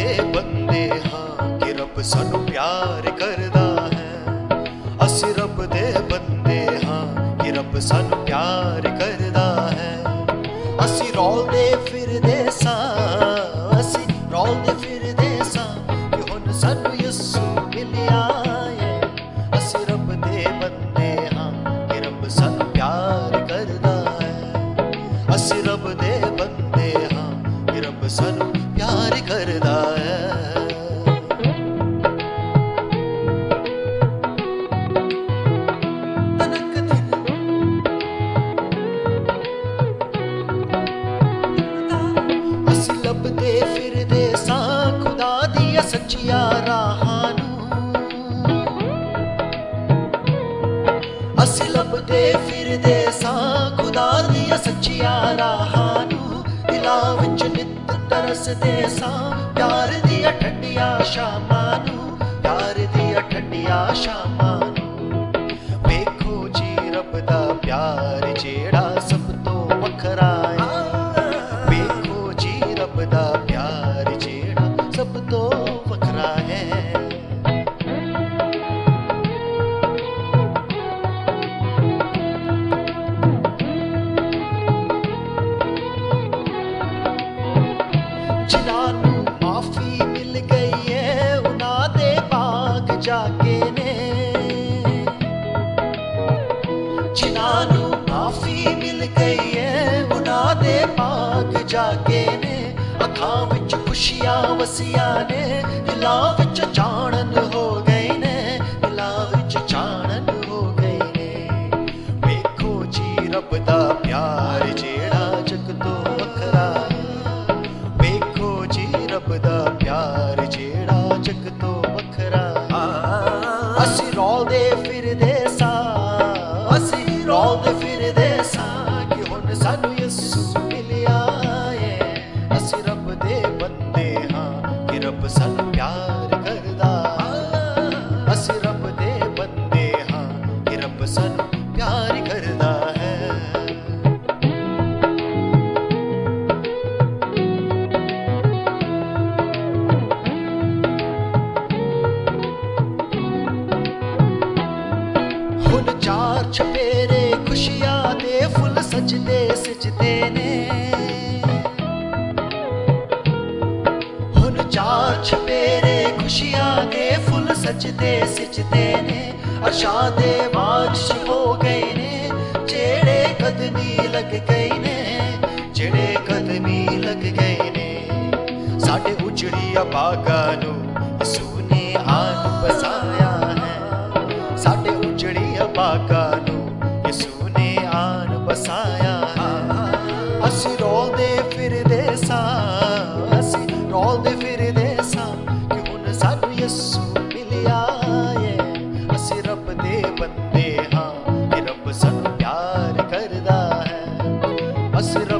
ਦੇ ਬੰਦੇ ਹਾਂ ਕਿ ਰੱਬ ਸਾਨੂੰ ਪਿਆਰ ਕਰਦਾ ਹੈ। ਅਸੀਂ ਰੱਬ ਦੇ ਬੰਦੇ ਹਾਂ ਕਿ ਰੱਬ ਸਾਨੂੰ ਪਿਆਰ ਕਰਦਾ ਹੈ। ਅਸੀਂ ਰੋਲਦੇ ਫਿਰਦੇ ਸਾਂ ਦੀਆਂ ਸੱਚੀਆਂ ਰਾਹਾਂ ਨੂੰ। ਅਸੀਂ ਲੱਭਦੇ, ਫਿਰਦੇ ਸਾਂ, ਖੁਦਾ ਦੀਆਂ ਸੱਚੀਆਂ ਰਾਹਾਂ ਨੂੰ। ਦਿਲਾਂ ਵਿੱਚ ਨਿਤ ਤਰਸਦੇ ਸਾਂ, ਪਿਆਰ ਦੀਆਂ ਠੰਡੀਆਂ ਸ਼ਾਮਾਂ ਨੂੰ। ਪਿਆਰ ਦੀਆਂ ਠੰਡੀਆਂ ਸ਼ਾਮਾਂ ਜਿਨ੍ਹਾਂ ਨੂੰ ਮਾਫੀ ਮਿਲ ਗਈ ਏ, ਉਹਨਾਂ ਦੇ ਬਾਗ ਜਾਗੇ ਨੇ। ਜਿਨ੍ਹਾਂ ਨੂੰ ਮਾਫੀ ਮਿਲ ਗਈ ਏ, ਉਹਨਾਂ ਦੇ ਬਾਗ ਜਾਗੇ ਨੇ। ਅੱਖਾਂ ਵਿੱਚ ਖੁਸ਼ੀਆਂ ਵਸੀਆਂ ਨੇ, ਦਿਲਾਂ ਵਿੱਚ ਜਾਣਨ ਹੈ। ਅਸੀਂ ਰੋਲਦੇ ਫਿਰਦੇ ਚਾਰ ਛਪੇਰੇ ਖੁਸ਼ੀਆਂ ਦੇ ਫੁੱਲ ਸਜਦੇ ਸਜਦੇ ਨੇ। ਹੁਣ ਚਾਰ ਚਪੇਰੇ ਖੁਸ਼ੀਆਂ ਦੇ ਫੁੱਲ ਸਜਦੇ ਸਜਦੇ ਨੇ। ਅਰਸ਼ਾਂ ਦੇ ਬਾਰਿਸ਼ ਹੋ ਗਏ ਨੇ, ਜਿਹੜੇ ਕਦਮੀ ਲੱਗ ਗਏ ਨੇ, ਜਿਹੜੇ ਕਦਮੀ ਲੱਗ ਗਏ ਨੇ। ਸਾਡੇ ਉਜੜੀਆਂ ਬਾਗਾਂ ਨੂੰ ਅਸੀਂ ਰੋਲਦੇ ਫਿਰਦੇ ਸਾਂ, ਅਸੀਂ ਰੋਲਦੇ ਫਿਰਦੇ ਸਾਂ ਕਿ ਹੁਣ ਸਾਨੂੰ ਯਿਸੂ ਮਿਲਿਆ ਏ। ਅਸੀਂ ਰੱਬ ਦੇ ਬੰਦੇ ਹਾਂ ਕਿ ਰੱਬ ਸਾਨੂੰ ਪਿਆਰ ਕਰਦਾ ਹੈ। ਅਸੀਂ ਰੱਬ